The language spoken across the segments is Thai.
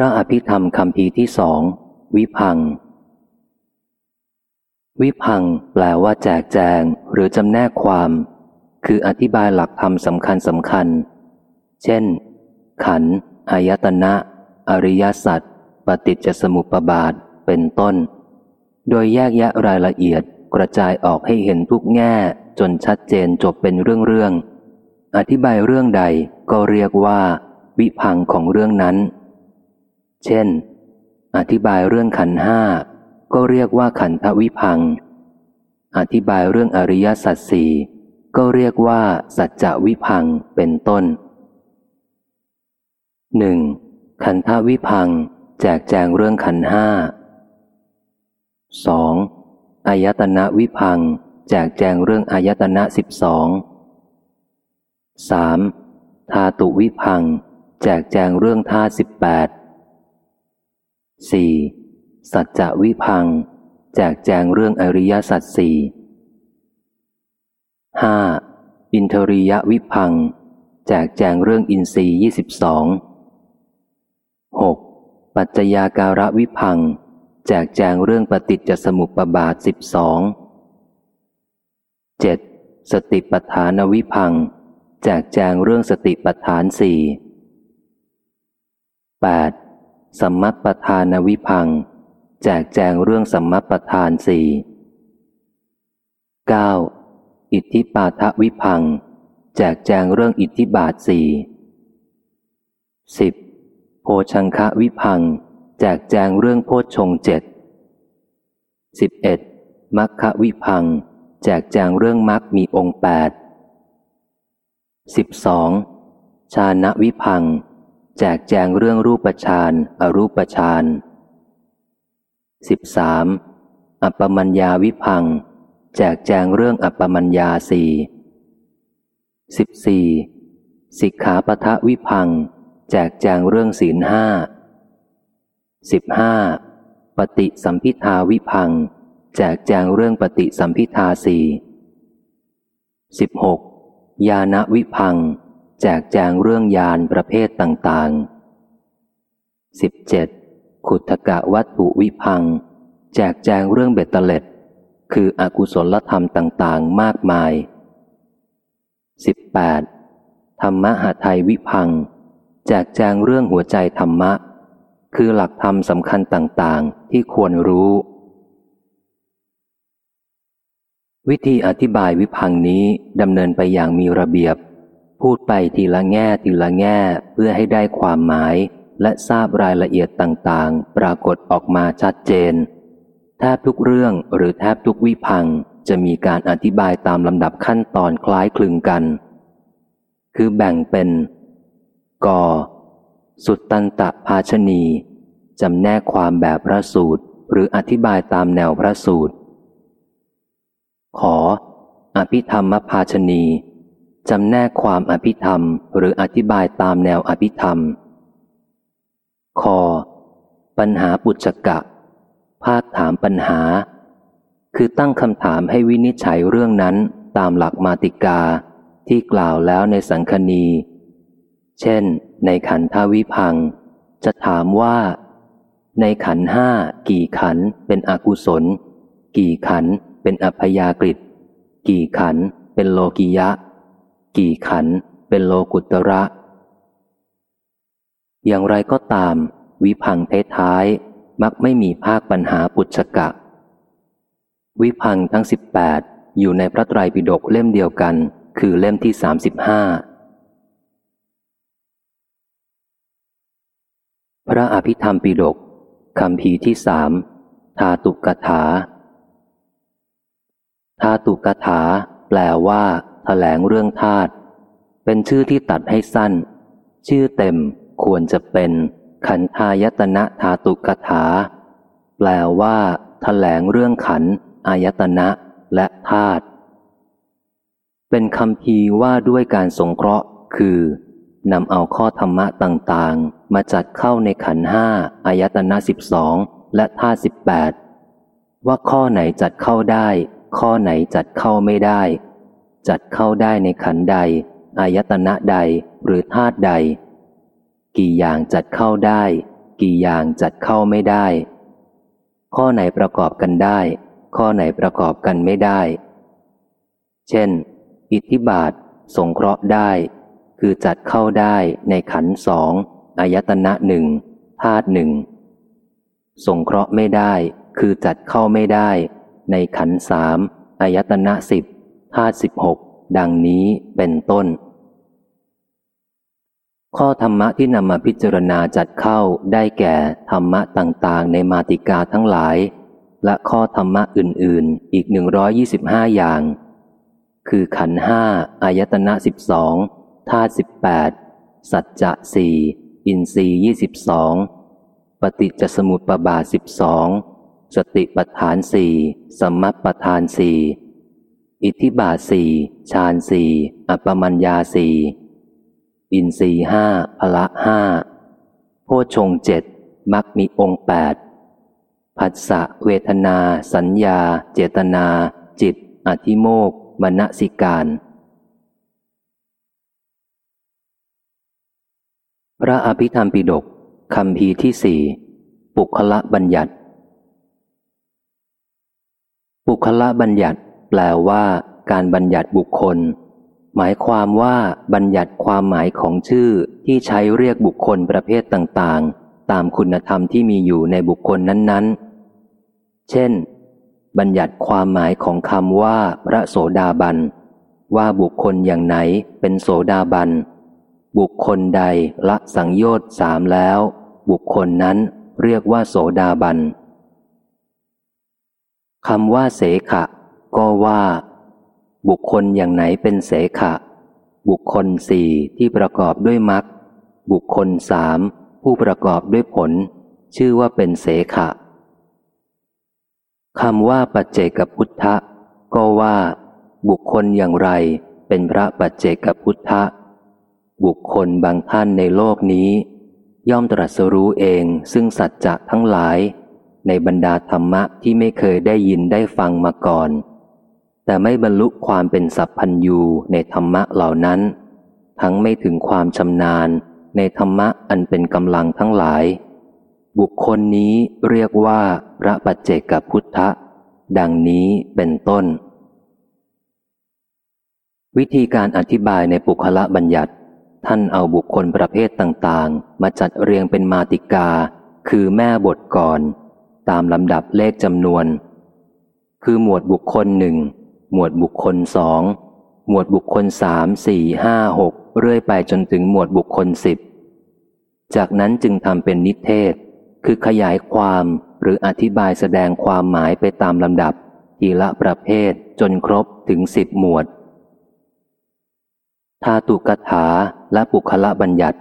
ระอภิธรรมคำพีที่สองวิพัง วิพังแปลว่าแจกแจงหรือจำแนกความ คืออธิบายหลักธรรมสำคัญสำคัญ เช่น ขันอายตนะ อริยสัจปฏิจจสมุปบาทเป็นต้น โดยแยกแยะรายละเอียดกระจายออกให้เห็นทุกแง่จนชัดเจนจบเป็นเรื่องๆอธิบายเรื่องใดก็เรียกว่า วิพังของเรื่องนั้น เช่น อธิบายเรื่องขันห้าก็เรียกว่าขันธวิพัง อธิบายเรื่องอริยสัจสี่ก็เรียกว่า สัจจวิพังเป็นต้นหนึ่งขันธวิพัง แจกแจงเรื่องขันห้าสองอายตนะวิพัง แจกแจงเรื่องอายตนะสิบสองสามธาตุวิพัง แจกแจงเรื่องธาตุสิบแปด 4. สัจจะวิพัง แจกแจงเรื่องอริยสัจสี่ 5. อินทรียวิพัง แจกแจงเรื่องอินทรีย์ยี่สิบสอง 6. ปัจจยาการวิพัง แจกแจงเรื่องปฏิจจสมุปบาทสิบสอง 7. สติปัฏฐานวิพัง แจกแจงเรื่องสติปัฏฐานสี่ 8. สัมมัปทานวิพัง แจกแจงเรื่องสัมมัปทานสี่เก้าอิทธิปาทวิพัง แจกแจงเรื่องอิทธิบาทสี่สิบโพชังคะวิพัง แจกแจงเรื่องโพชงเจ็ดสิบเอ็ดมัคคะวิพัง แจกแจงเรื่องมัคมีองค์แปดสิบสองชาณวิพังแจกแจงเรื่องรูปฌานอรูปฌานสิบสามอัปมัญญาวิพัง แจกแจงเรื่องอัปมัญญาสี่สิบสี่สิกขาปทะวิพัง แจกแจงเรื่องศีลห้าสิบห้าปฏิสัมพิทาวิพัง แจกแจงเรื่องปฏิสัมพิทาสี่สิบหกยานะวิพังแจกแจงเรื่องยานประเภทต่างๆ 17. ขุทกะวัตถุวิพัง แจกแจงเรื่องเบ็ดเตล็ด คืออกุศลธรรมต่างๆ มากมาย 18. ธรรมะหาไทยวิพัง แจกแจงเรื่องหัวใจธรรมะ คือหลักธรรมสำคัญต่างๆ ที่ควรรู้ วิธีอธิบายวิพังนี้ดำเนินไปอย่างมีระเบียบ พูดไปทีละแง่ทีละแง่เพื่อให้ได้ความหมาย และทราบรายละเอียดต่างๆ ปรากฏออกมาชัดเจน แทบทุกเรื่องหรือแทบทุกวิพังจะมีการอธิบายตามลำดับขั้นตอนคล้ายคลึงกัน คือแบ่งเป็นกสุดตันตะภาชนีจำแนกความแบบพระสูตร หรืออธิบายตามแนวพระสูตร ขอ อภิธรรมภาชนี จำแนกความอภิธรรม หรืออธิบายตามแนวอภิธรรม คอ ปัญหาปุจกะ ภาคถามปัญหา คือตั้งคำถามให้วินิจฉัยเรื่องนั้นตามหลักมาติกาที่กล่าวแล้วในสังคณี เช่น ในขันธวิพัง จะถามว่า ในขันห้ากี่ขันเป็นอกุศล กี่ขันเป็นอัพยากฤิกี่ขันเป็นโลกิยะ กี่ขันเป็นโลกุตระ อย่างไรก็ตาม วิพังท้ายมักไม่มีภาคปัญหาปุจกะ วิพังทั้งสิบแปดอยู่ในพระไตรปิฎกเล่มเดียวกัน คือเล่มที่สามสิบห้าพระอภิธรรมปิฎกคำพีที่สามธาตุกถาธาตุกถา แปลว่า ถลงเรื่องธาตุเป็นชื่อที่ตัดให้สั้น ชื่อเต็มควรจะเป็น ขันธายตนะธาตุกถา แปลว่าถแถลงเรื่องขันอายตนะและธาตุเป็นคำพีว่าด้วยการสงเคราะห์ คือนำเอาข้อธรรมะต่างๆ มาจัดเข้าในขันห้าอายตนะสิบสองและธาตุสิบแปดว่าข้อไหนจัดเข้าได้ ข้อไหนจัดเข้าไม่ได้ จัดเข้าได้ในขันใด อายตนะใดหรือธาตุใด กี่อย่างจัดเข้าได้ กี่อย่างจัดเข้าไม่ได้ ข้อไหนประกอบกันได้ ข้อไหนประกอบกันไม่ได้ เช่น อิทธิบาทสงเคราะห์ได้ คือจัดเข้าได้ในขันสองอายตนะหนึ่งธาตุหนึ่งสงเคราะห์ไม่ได้ คือจัดเข้าไม่ได้ ในขันสามอายตนะสิบ ธาสิบหกดังนี้เป็นต้น ข้อธรรมะที่นำมาพิจารณาจัดเข้าได้แก่ธรรมะต่างๆ ในมาติกาทั้งหลาย และข้อธรรมะอื่นๆ อีกหนึ่งร้อยี่สิบห้าอย่าง คือขันห้าอายตนะสิบสองธาตุสิบแปดสัจจะสี่อินทรียี่สิบสองปฏิจจสมุปบาทสิบสองสติปัฏฐานสี่สมัปปทานสี่ อิทธิบาทสี่ฌานสี่อัปปมัญญาสี่อินทรีห้าพละห้าโพชงเจ็ดมักมีองค์แปดผัสสะเวทนา สัญญา เจตนา จิต อธิโมกมณสิการ พระอภิธรรมปิฎกคำพีที่สี่ปุคละบัญญัติ ปุคละบัญญัติ แปลว่า การบัญญัติบุคคล หมายความว่าบัญญัติความหมายของชื่อที่ใช้เรียกบุคคลประเภทต่างๆ ตามคุณธรรมที่มีอยู่ในบุคคลนั้นๆ เช่น บัญญัติความหมายของคำว่า พระโสดาบันว่าบุคคลอย่างไหนเป็นโสดาบัน บุคคลใดละสังโยชน์สามแล้ว บุคคลนั้นเรียกว่าโสดาบันคำว่าเสขะ ก็ว่า บุคคลอย่างไหนเป็นเสขะ บุคคลสี่ที่ประกอบด้วยมรรคบุคคลสามผู้ประกอบด้วยผล ชื่อว่าเป็นเสขะคำว่าปัจเจกพุทธะ ก็ว่า บุคคลอย่างไรเป็นพระปัจเจกพุทธะ บุคคลบางท่านในโลกนี้ ย่อมตรัสรู้เองซึ่งสัจจะทั้งหลาย ในบรรดาธรรมะที่ไม่เคยได้ยินได้ฟังมาก่อน แต่ไม่บรรลุความเป็นสัพพัญญูในธรรมะเหล่านั้น ทั้งไม่ถึงความชำนาญในธรรมะอันเป็นกำลังทั้งหลาย บุคคลนี้เรียกว่าพระปัจเจกพุทธะ ดังนี้เป็นต้น วิธีการอธิบายในปุคละบัญญัติ ท่านเอาบุคคลประเภทต่างๆ มาจัดเรียงเป็นมาติกา คือแม่บทก่อน ตามลำดับเลขจำนวน คือหมวดบุคคลหนึ่ง หมวดบุคคลสองหมวดบุคคลสามสี่ห้าหกเรื่อยไปจนถึงหมวดบุคคลสิบจากนั้นจึงทำเป็นนิเทศ คือขยายความหรืออธิบายแสดงความหมายไปตามลำดับทีละประเภทจนครบถึงสิบหมวดธาตุกถาและปุคละบัญญัติ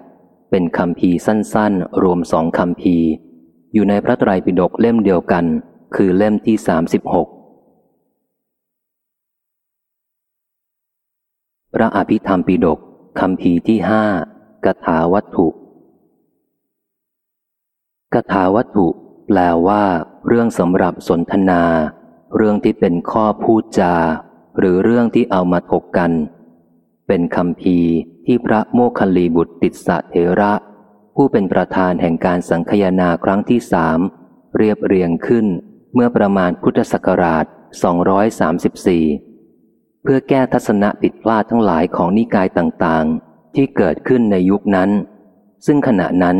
เป็นคำพีสั้นๆ รวมสองคำพีอยู่ในพระไตรปิฎกเล่มเดียวกัน คือเล่มที่สามสิบหก พระอภิธรรมปิฎกคำพีที่ห้ากถาวัตถุกถาวัตถุ แปลว่า เรื่องสำหรับสนทนา เรื่องที่เป็นข้อพูดจา หรือเรื่องที่เอามาถกกัน เป็นคำพีที่พระโมคคัลลีบุตรติสสะเถระ ผู้เป็นประธานแห่งการสังคยนาครั้งที่สามเรียบเรียงขึ้นเมื่อประมาณพุทธศักราช 234 พื่อแก้ทัศนะผิดพลาดทั้งหลายของนิกายต่างๆ ที่เกิดขึ้นในยุคนั้น ซึ่งขณะนั้น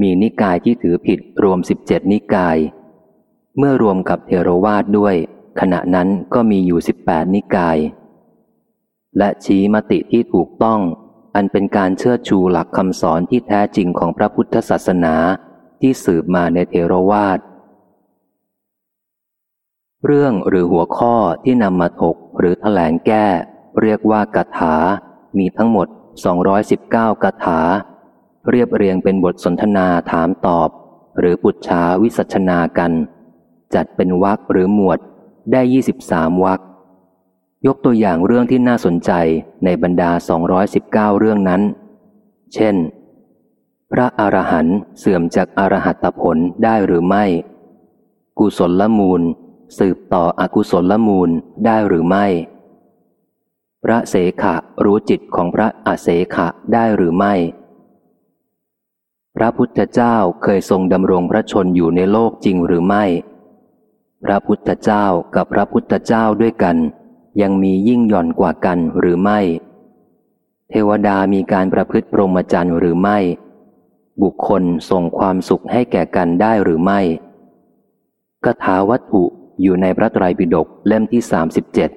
มีนิกายที่ถือผิดรวม 17 นิกาย เมื่อรวมกับเทรวาสด้วย ขณะนั้นก็มีอยู่ 18 นิกาย และชี้มติที่ถูกต้อง อันเป็นการเชิดชูหลักคำสอนที่แท้จริงของพระพุทธศาสนาที่สืบมาในเทรวาส เรื่องหรือหัวข้อที่นำมาถกหรือถแถลงแก้ เรียกว่ากถา มีทั้งหมด 219 กถา เรียบเรียงเป็นบทสนทนาถามตอบ หรือปุจฉาวิสัชนากัน จัดเป็นวรรคหรือหมวดได้ 23 วรรคยกตัวอย่างเรื่องที่น่าสนใจในบรรดา 219 เรื่องนั้น เช่น พระอรหันต์เสื่อมจากอรหัตผลได้หรือไม่ กุศลละมูล สืบต่ออกุศลละมูลได้หรือไม่ พระเสขะรู้จิตของพระอาเสขะได้หรือไม่ พระพุทธเจ้าเคยทรงดำรงพระชนอยู่ในโลกจริงหรือไม่ พระพุทธเจ้ากับพระพุทธเจ้าด้วยกัน ยังมียิ่งหย่อนกว่ากันหรือไม่ เทวดามีการประพฤติพรหมจรรย์หรือไม่ บุคคลส่งความสุขให้แก่กันได้หรือไม่คาถาวัตถุ อยู่ในพระไตรปิฎกเล่มที่สามสิบเจ็ด